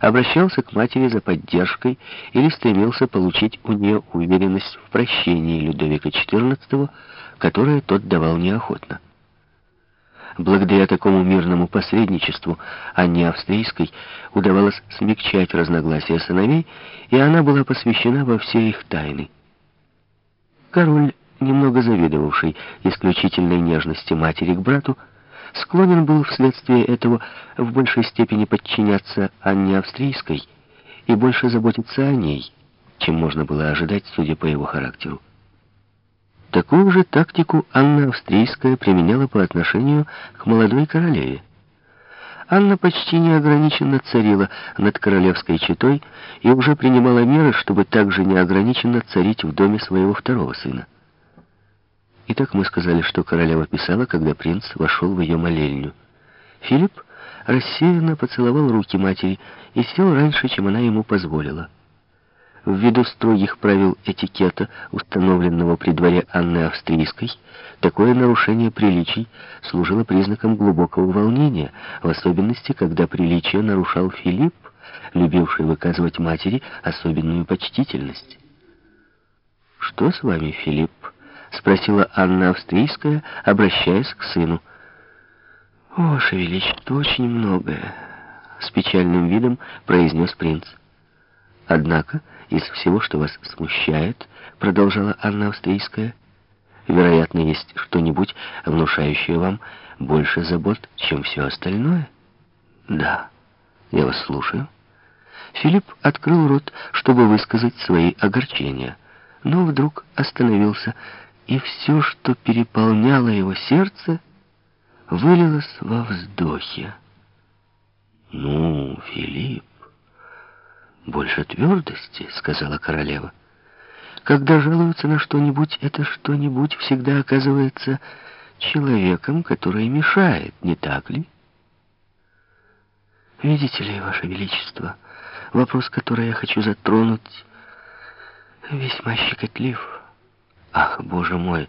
обращался к матери за поддержкой или стремился получить у нее уверенность в прощении Людовика XIV, которое тот давал неохотно. Благодаря такому мирному посредничеству Анне Австрийской удавалось смягчать разногласия сыновей, и она была посвящена во все их тайны. Король, немного завидовавший исключительной нежности матери к брату, склонен был вследствие этого в большей степени подчиняться Анне Австрийской и больше заботиться о ней, чем можно было ожидать, судя по его характеру. Такую же тактику Анна Австрийская применяла по отношению к молодой королеве. Анна почти неограниченно царила над королевской четой и уже принимала меры, чтобы также неограниченно царить в доме своего второго сына. Итак, мы сказали, что королева писала, когда принц вошел в ее молельню. Филипп рассеянно поцеловал руки матери и сел раньше, чем она ему позволила. Ввиду строгих правил этикета, установленного при дворе Анны Австрийской, такое нарушение приличий служило признаком глубокого волнения, в особенности, когда приличие нарушал Филипп, любивший выказывать матери особенную почтительность. «Что с вами, Филипп?» — спросила Анна Австрийская, обращаясь к сыну. «О, Ваше Величество, очень многое», — с печальным видом произнес принц. «Однако...» из всего, что вас смущает, продолжала Анна Австрийская, вероятно, есть что-нибудь, внушающее вам больше забот, чем все остальное? Да, я вас слушаю. Филипп открыл рот, чтобы высказать свои огорчения, но вдруг остановился, и все, что переполняло его сердце, вылилось во вздохе. «Ну, Филипп, «Больше твердости», — сказала королева. «Когда жалуются на что-нибудь, это что-нибудь всегда оказывается человеком, который мешает, не так ли?» «Видите ли, Ваше Величество, вопрос, который я хочу затронуть, весьма щекотлив. Ах, Боже мой!»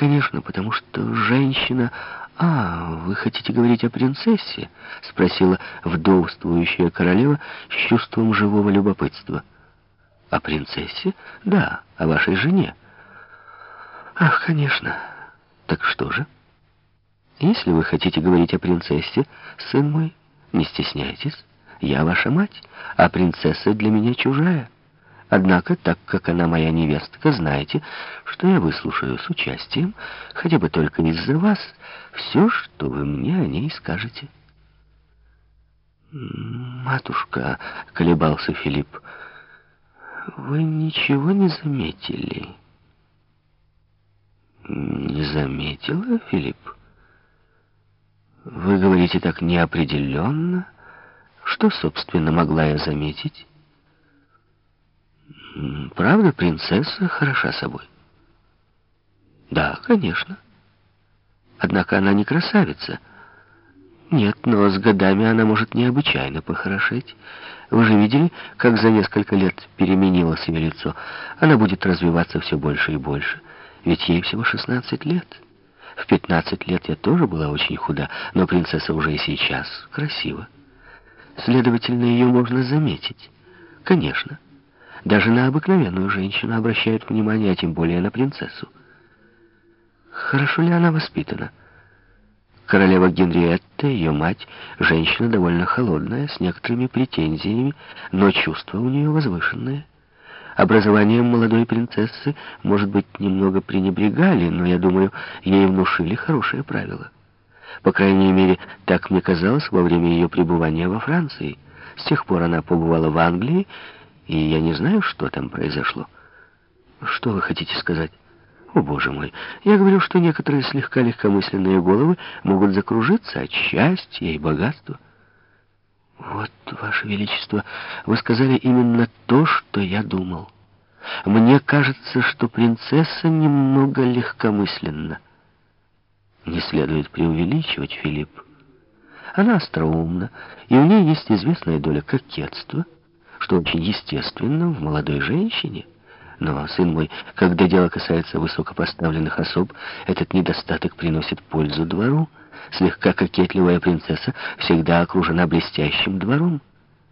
Конечно, потому что женщина... А, вы хотите говорить о принцессе? Спросила вдовствующая королева с чувством живого любопытства. О принцессе? Да, о вашей жене. Ах, конечно. Так что же? Если вы хотите говорить о принцессе, сын мой, не стесняйтесь. Я ваша мать, а принцесса для меня чужая. Однако, так как она моя невестка, знайте, что я выслушаю с участием, хотя бы только из-за вас, все, что вы мне о ней скажете. «Матушка», — колебался Филипп, — «вы ничего не заметили?» «Не заметила, Филипп? Вы говорите так неопределенно. Что, собственно, могла я заметить?» Правда, принцесса хороша собой? Да, конечно. Однако она не красавица. Нет, но с годами она может необычайно похорошеть. Вы же видели, как за несколько лет переменилось ее лицо. Она будет развиваться все больше и больше. Ведь ей всего 16 лет. В 15 лет я тоже была очень худа, но принцесса уже и сейчас красива. Следовательно, ее можно заметить. Конечно. Даже на обыкновенную женщину обращают внимание, а тем более на принцессу. Хорошо ли она воспитана? Королева Генриетта, ее мать, женщина довольно холодная, с некоторыми претензиями, но чувства у нее возвышенные. Образованием молодой принцессы, может быть, немного пренебрегали, но, я думаю, ей внушили хорошие правила. По крайней мере, так мне казалось во время ее пребывания во Франции. С тех пор она побывала в Англии, и я не знаю, что там произошло. Что вы хотите сказать? О, боже мой, я говорю, что некоторые слегка легкомысленные головы могут закружиться от счастья и богатства. Вот, Ваше Величество, вы сказали именно то, что я думал. Мне кажется, что принцесса немного легкомысленна. Не следует преувеличивать, Филипп. Она остроумна, и у нее есть известная доля кокетства — что очень естественно в молодой женщине. Но, сын мой, когда дело касается высокопоставленных особ, этот недостаток приносит пользу двору. Слегка кокетливая принцесса всегда окружена блестящим двором.